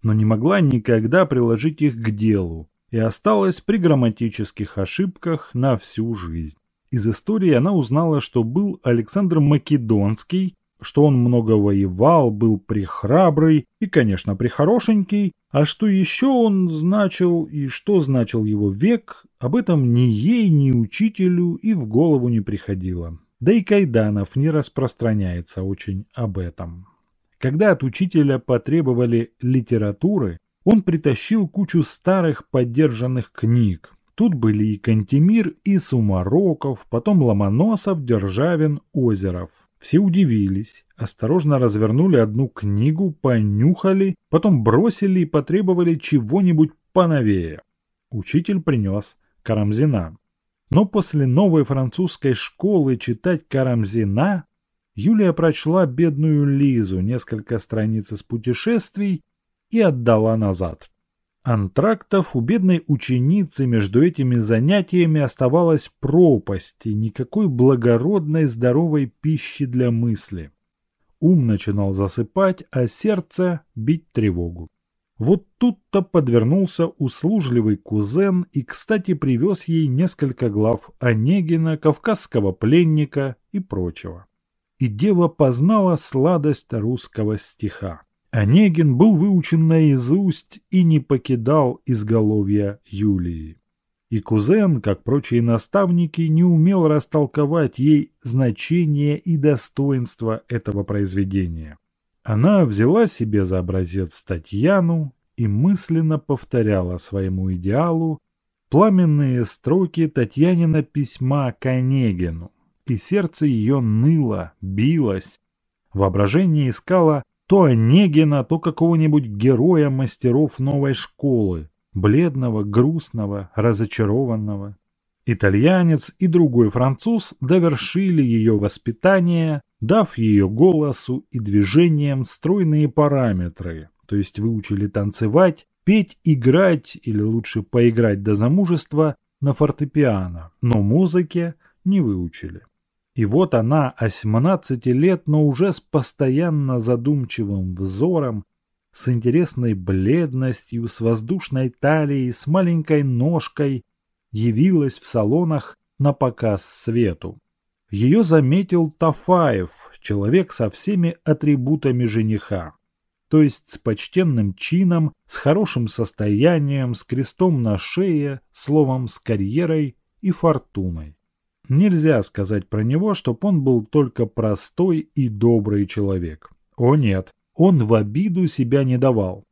но не могла никогда приложить их к делу и осталась при грамматических ошибках на всю жизнь. Из истории она узнала, что был Александр Македонский, что он много воевал, был прихрабрый и, конечно, прихорошенький, а что еще он значил и что значил его век, об этом ни ей, ни учителю и в голову не приходило. Да и Кайданов не распространяется очень об этом. Когда от учителя потребовали литературы, он притащил кучу старых подержанных книг. Тут были и Кантемир, и Сумароков, потом Ломоносов, Державин, Озеров. Все удивились, осторожно развернули одну книгу, понюхали, потом бросили и потребовали чего-нибудь поновее. Учитель принес Карамзина. Но после новой французской школы читать Карамзина Юлия прочла бедную Лизу несколько страниц из путешествий и отдала назад. Антрактов у бедной ученицы между этими занятиями оставалась пропасть и никакой благородной здоровой пищи для мысли. Ум начинал засыпать, а сердце бить тревогу. Вот тут-то подвернулся услужливый кузен и, кстати, привез ей несколько глав Онегина, кавказского пленника и прочего. И дева познала сладость русского стиха. Онегин был выучен наизусть и не покидал изголовья Юлии. И кузен, как прочие наставники, не умел растолковать ей значение и достоинство этого произведения. Она взяла себе за образец Татьяну и мысленно повторяла своему идеалу пламенные строки Татьянина письма к Онегину, и сердце ее ныло, билось. Воображение искало то Онегина, то какого-нибудь героя мастеров новой школы, бледного, грустного, разочарованного. Итальянец и другой француз довершили ее воспитание, дав ее голосу и движениям стройные параметры, то есть выучили танцевать, петь, играть или лучше поиграть до замужества на фортепиано, но музыке не выучили. И вот она, 18 лет, но уже с постоянно задумчивым взором, с интересной бледностью, с воздушной талией, с маленькой ножкой, явилась в салонах на показ свету. Ее заметил Тафаев, человек со всеми атрибутами жениха, то есть с почтенным чином, с хорошим состоянием, с крестом на шее, словом, с карьерой и фортуной. Нельзя сказать про него, чтоб он был только простой и добрый человек. О нет, он в обиду себя не давал.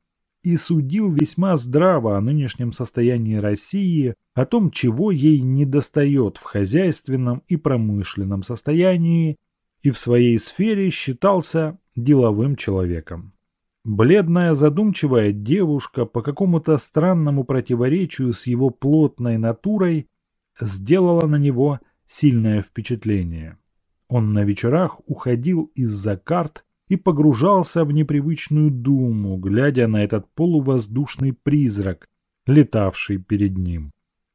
И судил весьма здраво о нынешнем состоянии России, о том, чего ей недостает в хозяйственном и промышленном состоянии, и в своей сфере считался деловым человеком. Бледная задумчивая девушка по какому-то странному противоречию с его плотной натурой сделала на него – сильное впечатление. Он на вечерах уходил из-за карт и погружался в непривычную думу, глядя на этот полувоздушный призрак, летавший перед ним.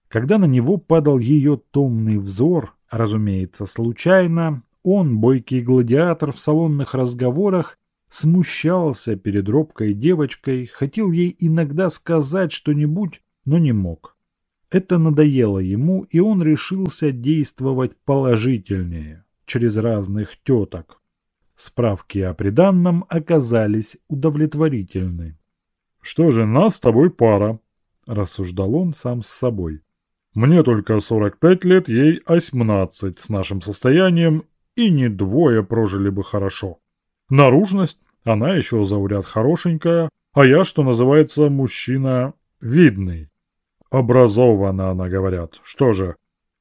Когда на него падал ее томный взор, разумеется, случайно, он, бойкий гладиатор в салонных разговорах, смущался перед робкой девочкой, хотел ей иногда сказать что-нибудь, но не мог. Это надоело ему, и он решился действовать положительнее, через разных теток. Справки о приданном оказались удовлетворительны. «Что же, нас с тобой пара», – рассуждал он сам с собой. «Мне только 45 лет, ей 18 с нашим состоянием, и не двое прожили бы хорошо. Наружность, она еще зауряд хорошенькая, а я, что называется, мужчина видный. Образована она, говорят. Что же,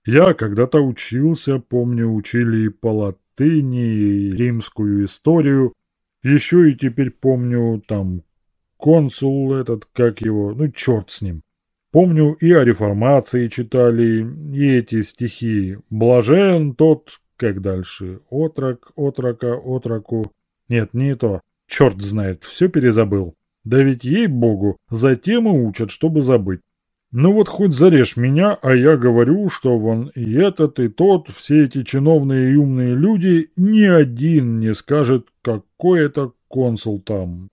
я когда-то учился, помню, учили и по латыни, римскую историю. Еще и теперь помню, там, консул этот, как его, ну, черт с ним. Помню, и о реформации читали, и эти стихи. Блажен тот, как дальше, отрок, отрока, отроку. Нет, не то. Черт знает, все перезабыл. Да ведь ей-богу, затем и учат, чтобы забыть. Ну вот хоть зарежь меня, а я говорю, что вон и этот, и тот, все эти чиновные и умные люди, ни один не скажет, какой это консул там.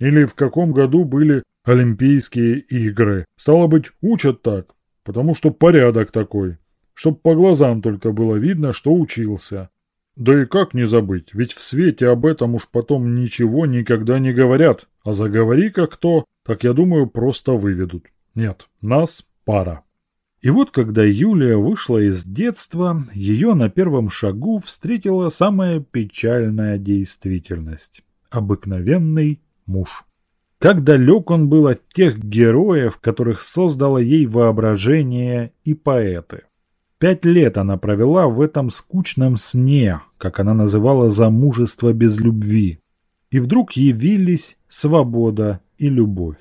Или в каком году были Олимпийские игры. Стало быть, учат так, потому что порядок такой. Чтоб по глазам только было видно, что учился. Да и как не забыть, ведь в свете об этом уж потом ничего никогда не говорят, а заговори-ка кто, так я думаю, просто выведут. Нет, нас пара. И вот когда Юлия вышла из детства, ее на первом шагу встретила самая печальная действительность – обыкновенный муж. Как далек он был от тех героев, которых создало ей воображение и поэты. Пять лет она провела в этом скучном сне, как она называла замужество без любви. И вдруг явились свобода и любовь.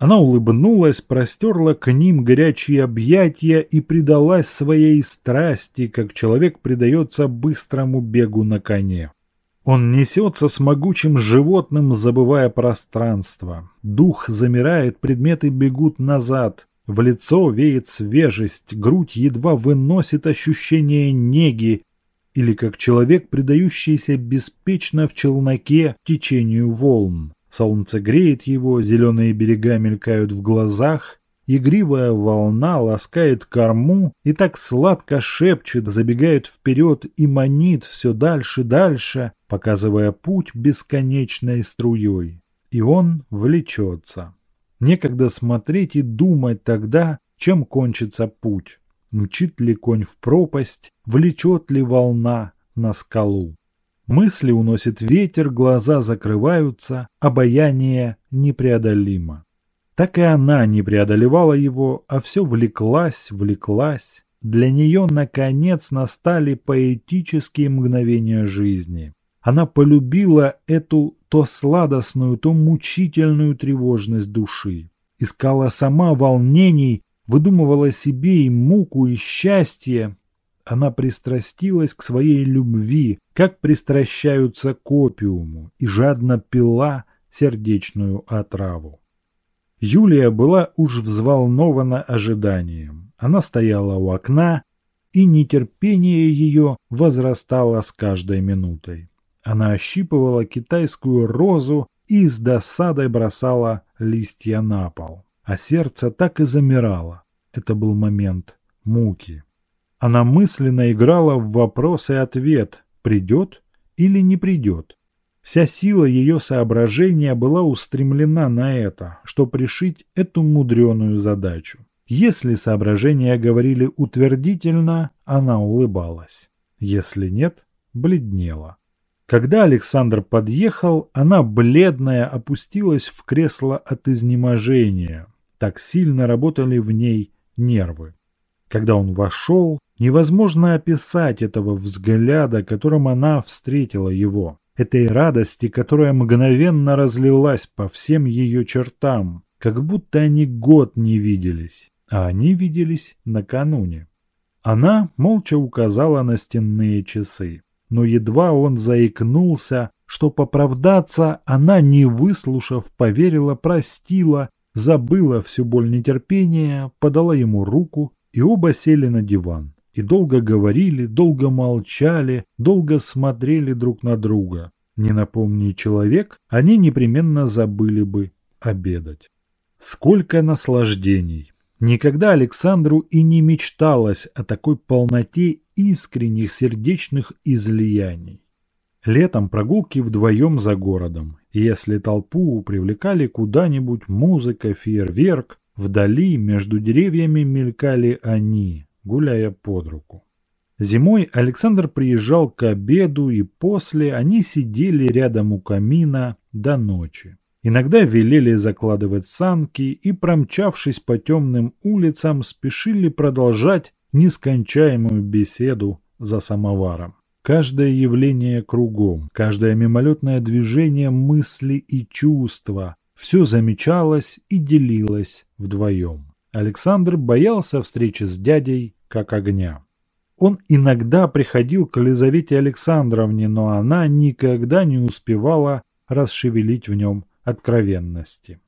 Она улыбнулась, простерла к ним горячие объятия и предалась своей страсти, как человек предается быстрому бегу на коне. Он несется с могучим животным, забывая пространство. Дух замирает, предметы бегут назад. В лицо веет свежесть, грудь едва выносит ощущение неги, или как человек, предающийся беспечно в челноке течению волн. Солнце греет его, зеленые берега мелькают в глазах, игривая волна ласкает корму и так сладко шепчет, забегает вперед и манит все дальше дальше, показывая путь бесконечной струей. И он влечется. Некогда смотреть и думать тогда, чем кончится путь. Мчит ли конь в пропасть, влечет ли волна на скалу. Мысли уносит ветер, глаза закрываются, обаяние непреодолимо. Так и она не преодолевала его, а все влеклась, влеклась. Для нее, наконец, настали поэтические мгновения жизни. Она полюбила эту то сладостную, то мучительную тревожность души. Искала сама волнений, выдумывала себе и муку, и счастье, она пристрастилась к своей любви, как пристращаются к опиуму, и жадно пила сердечную отраву. Юлия была уж взволнована ожиданием. Она стояла у окна, и нетерпение ее возрастало с каждой минутой. Она ощипывала китайскую розу и с досадой бросала листья на пол. А сердце так и замирало. Это был момент муки. Она мысленно играла в вопрос и ответ, придет или не придет. Вся сила ее соображения была устремлена на это, чтобы решить эту мудреную задачу. Если соображения говорили утвердительно, она улыбалась. Если нет, бледнела. Когда Александр подъехал, она, бледная, опустилась в кресло от изнеможения. Так сильно работали в ней нервы. Когда он вошел, Невозможно описать этого взгляда, которым она встретила его, этой радости, которая мгновенно разлилась по всем ее чертам, как будто они год не виделись, а они виделись накануне. Она молча указала на стенные часы, но едва он заикнулся, что поправдаться она, не выслушав, поверила, простила, забыла всю боль нетерпения, подала ему руку, и оба сели на диван и долго говорили, долго молчали, долго смотрели друг на друга. Не напомни человек, они непременно забыли бы обедать. Сколько наслаждений! Никогда Александру и не мечталось о такой полноте искренних сердечных излияний. Летом прогулки вдвоем за городом. Если толпу привлекали куда-нибудь музыка, фейерверк, вдали между деревьями мелькали они, гуляя под руку. Зимой Александр приезжал к обеду, и после они сидели рядом у камина до ночи. Иногда велели закладывать санки и, промчавшись по темным улицам, спешили продолжать нескончаемую беседу за самоваром. Каждое явление кругом, каждое мимолетное движение мысли и чувства – все замечалось и делилось вдвоем. Александр боялся встречи с дядей как огня. Он иногда приходил к Елизавете Александровне, но она никогда не успевала расшевелить в нем откровенности.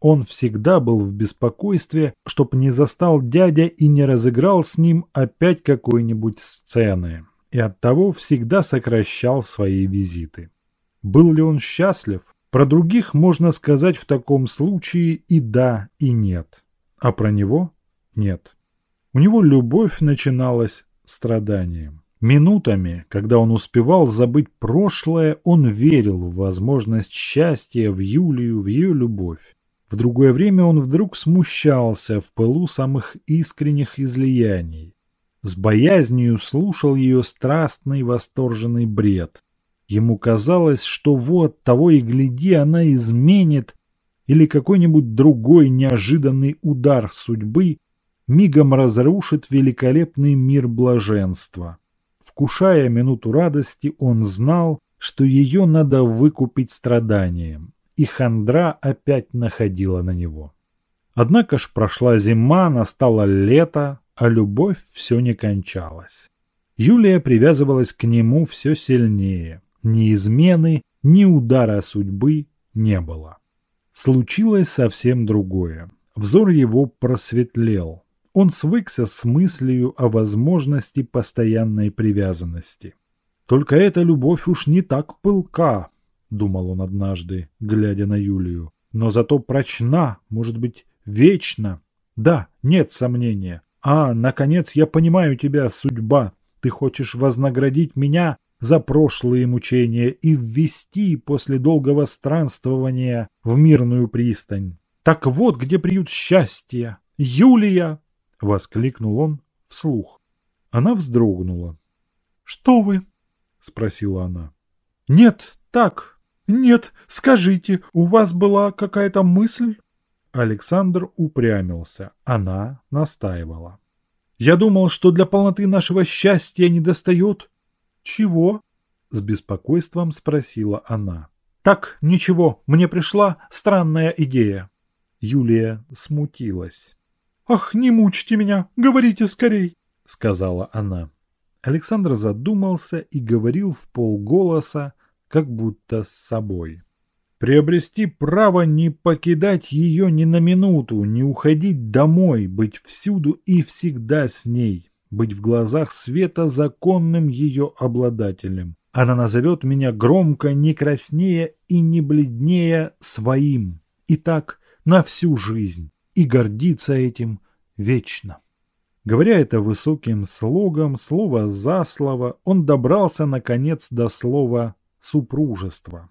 Он всегда был в беспокойстве, чтоб не застал дядя и не разыграл с ним опять какой-нибудь сцены, и оттого всегда сокращал свои визиты. Был ли он счастлив? Про других можно сказать в таком случае и да, и нет. А про него – нет. У него любовь начиналась страданием. Минутами, когда он успевал забыть прошлое, он верил в возможность счастья, в Юлию, в ее любовь. В другое время он вдруг смущался в пылу самых искренних излияний. С боязнью слушал ее страстный восторженный бред. Ему казалось, что вот того и гляди она изменит, или какой-нибудь другой неожиданный удар судьбы мигом разрушит великолепный мир блаженства. Вкушая минуту радости, он знал, что ее надо выкупить страданием и хандра опять находила на него. Однако ж прошла зима, настало лето, а любовь все не кончалась. Юлия привязывалась к нему все сильнее. Ни измены, ни удара судьбы не было. Случилось совсем другое. Взор его просветлел. Он свыкся с мыслью о возможности постоянной привязанности. Только эта любовь уж не так пылка, думал он однажды, глядя на Юлию. Но зато прочна, может быть, вечно. Да, нет сомнения. А, наконец, я понимаю тебя, судьба. Ты хочешь вознаградить меня за прошлые мучения и ввести после долгого странствования в мирную пристань. Так вот, где приют счастья. Юлия! — воскликнул он вслух. Она вздрогнула. — Что вы? — спросила она. — Нет, так, «Нет, скажите, у вас была какая-то мысль?» Александр упрямился, она настаивала. «Я думал, что для полноты нашего счастья недостает...» «Чего?» — с беспокойством спросила она. «Так, ничего, мне пришла странная идея». Юлия смутилась. «Ах, не мучьте меня, говорите скорей!» — сказала она. Александр задумался и говорил в полголоса, как будто с собой. Приобрести право не покидать ее ни на минуту, не уходить домой, быть всюду и всегда с ней, быть в глазах света законным ее обладателем. Она назовет меня громко, не краснее и не бледнее своим. И так на всю жизнь. И гордиться этим вечно. Говоря это высоким слогом, слово за слово, он добрался наконец до слова супружества.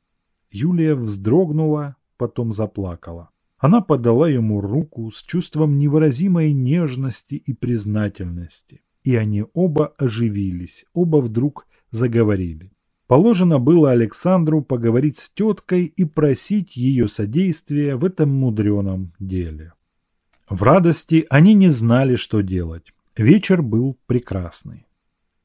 Юлия вздрогнула, потом заплакала. Она подала ему руку с чувством невыразимой нежности и признательности. И они оба оживились, оба вдруг заговорили. Положено было Александру поговорить с теткой и просить ее содействия в этом мудреном деле. В радости они не знали, что делать. Вечер был прекрасный.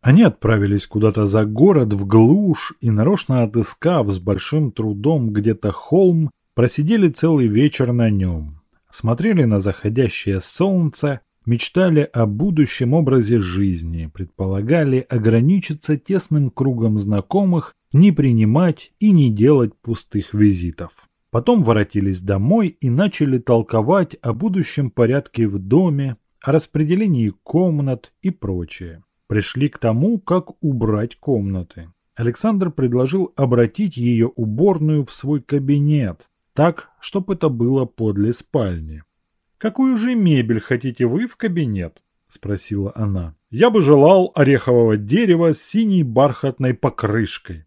Они отправились куда-то за город, в глушь, и, нарочно отыскав с большим трудом где-то холм, просидели целый вечер на нем. Смотрели на заходящее солнце, мечтали о будущем образе жизни, предполагали ограничиться тесным кругом знакомых, не принимать и не делать пустых визитов. Потом воротились домой и начали толковать о будущем порядке в доме, о распределении комнат и прочее пришли к тому, как убрать комнаты. Александр предложил обратить ее уборную в свой кабинет, так, чтобы это было подле спальни. «Какую же мебель хотите вы в кабинет?» – спросила она. «Я бы желал орехового дерева с синей бархатной покрышкой».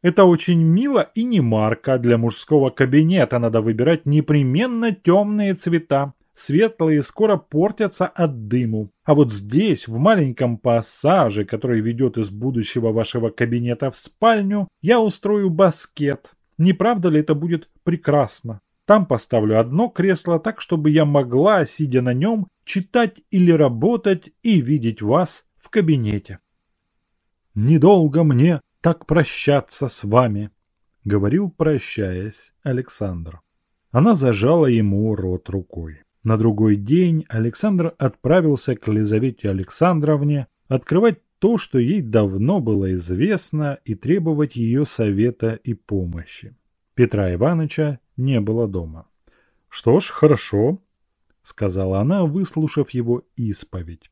«Это очень мило и не марка. Для мужского кабинета надо выбирать непременно темные цвета светлые скоро портятся от дыму. А вот здесь, в маленьком пассаже, который ведет из будущего вашего кабинета в спальню, я устрою баскет. Не правда ли это будет прекрасно? Там поставлю одно кресло так, чтобы я могла, сидя на нем, читать или работать и видеть вас в кабинете. «Недолго мне так прощаться с вами», — говорил, прощаясь, Александр. Она зажала ему рот рукой. На другой день Александр отправился к Елизавете Александровне открывать то, что ей давно было известно, и требовать ее совета и помощи. Петра Ивановича не было дома. «Что ж, хорошо», — сказала она, выслушав его исповедь.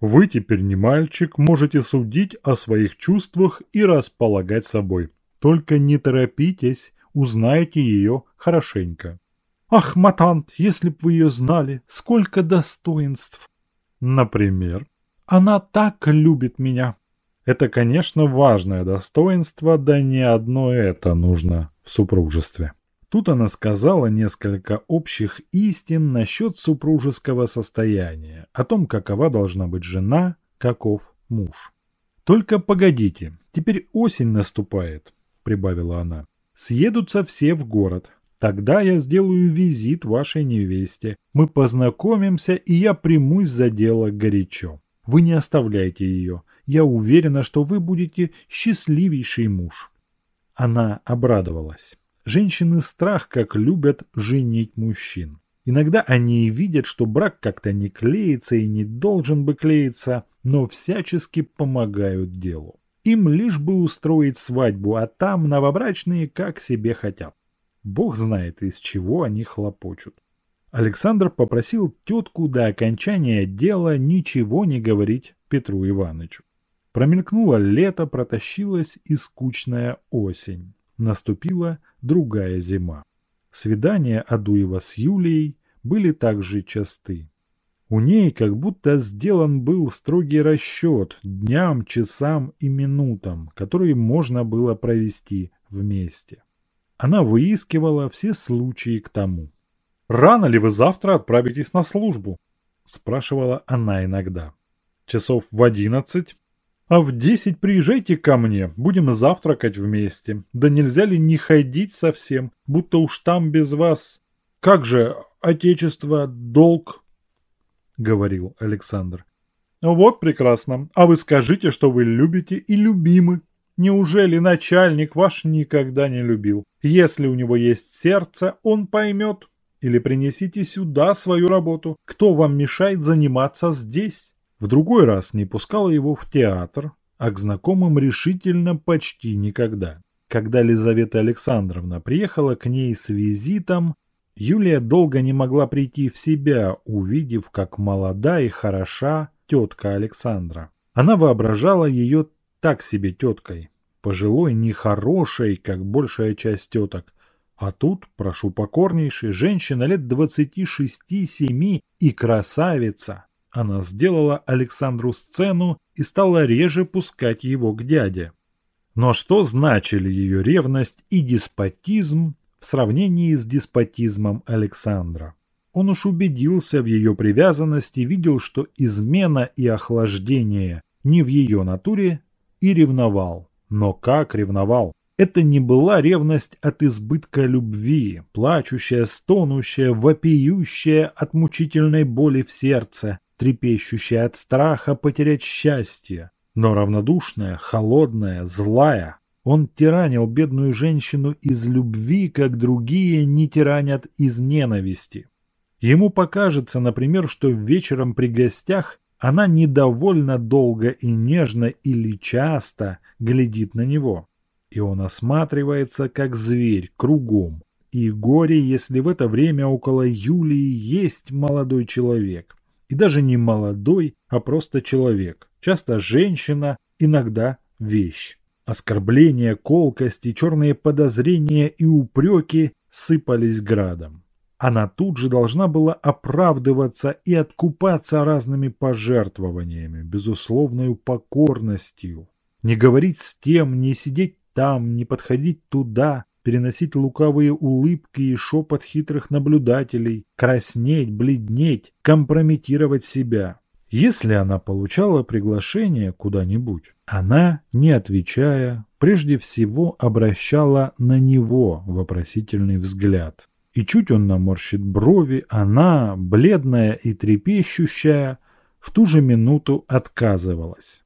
«Вы теперь не мальчик, можете судить о своих чувствах и располагать собой. Только не торопитесь, узнайте ее хорошенько». «Ах, матант, если б вы ее знали, сколько достоинств!» «Например?» «Она так любит меня!» Это, конечно, важное достоинство, да не одно это нужно в супружестве. Тут она сказала несколько общих истин насчет супружеского состояния, о том, какова должна быть жена, каков муж. «Только погодите, теперь осень наступает», — прибавила она. «Съедутся все в город. Тогда я сделаю визит вашей невесте. Мы познакомимся, и я примусь за дело горячо. Вы не оставляйте ее. Я уверена, что вы будете счастливейший муж». Она обрадовалась. Женщины страх как любят женить мужчин. Иногда они видят, что брак как-то не клеится и не должен бы клеиться, но всячески помогают делу. Им лишь бы устроить свадьбу, а там новобрачные как себе хотят. Бог знает, из чего они хлопочут. Александр попросил тетку до окончания дела ничего не говорить Петру Ивановичу. Промелькнуло лето, протащилась и скучная осень. Наступила другая зима. Свидания Адуева с Юлией были также часты. У ней как будто сделан был строгий расчет дням, часам и минутам, которые можно было провести вместе. Она выискивала все случаи к тому. «Рано ли вы завтра отправитесь на службу?» – спрашивала она иногда. «Часов в одиннадцать а в десять приезжайте ко мне, будем завтракать вместе. Да нельзя ли не ходить совсем, будто уж там без вас? Как же, отечество, долг, — говорил Александр. Вот прекрасно. А вы скажите, что вы любите и любимы. Неужели начальник ваш никогда не любил? Если у него есть сердце, он поймет. Или принесите сюда свою работу. Кто вам мешает заниматься здесь? В другой раз не пускала его в театр, а к знакомым решительно почти никогда. Когда Лизавета Александровна приехала к ней с визитом, Юлия долго не могла прийти в себя, увидев, как молода и хороша тетка Александра. Она воображала ее так себе теткой, пожилой, нехорошей, как большая часть теток. А тут, прошу покорнейшей, женщина лет двадцати шести-семи и красавица, она сделала Александру сцену и стала реже пускать его к дяде. Но что значили ее ревность и деспотизм в сравнении с деспотизмом Александра? Он уж убедился в ее привязанности, видел, что измена и охлаждение не в ее натуре, и ревновал. Но как ревновал? Это не была ревность от избытка любви, плачущая, стонущая, вопиющая от мучительной боли в сердце, трепещущая от страха потерять счастье, но равнодушная, холодная, злая. Он тиранил бедную женщину из любви, как другие не тиранят из ненависти. Ему покажется, например, что вечером при гостях она недовольно долго и нежно или часто глядит на него. И он осматривается, как зверь, кругом. И горе, если в это время около Юлии есть молодой человек. И даже не молодой, а просто человек. Часто женщина, иногда вещь. Оскорбления, колкости, черные подозрения и упреки сыпались градом. Она тут же должна была оправдываться и откупаться разными пожертвованиями, безусловной покорностью. Не говорить с тем, не сидеть там, не подходить туда, переносить лукавые улыбки и шепот хитрых наблюдателей, краснеть, бледнеть, компрометировать себя. Если она получала приглашение куда-нибудь, она, не отвечая, прежде всего обращала на него вопросительный взгляд. И чуть он наморщит брови, она, бледная и трепещущая, в ту же минуту отказывалась.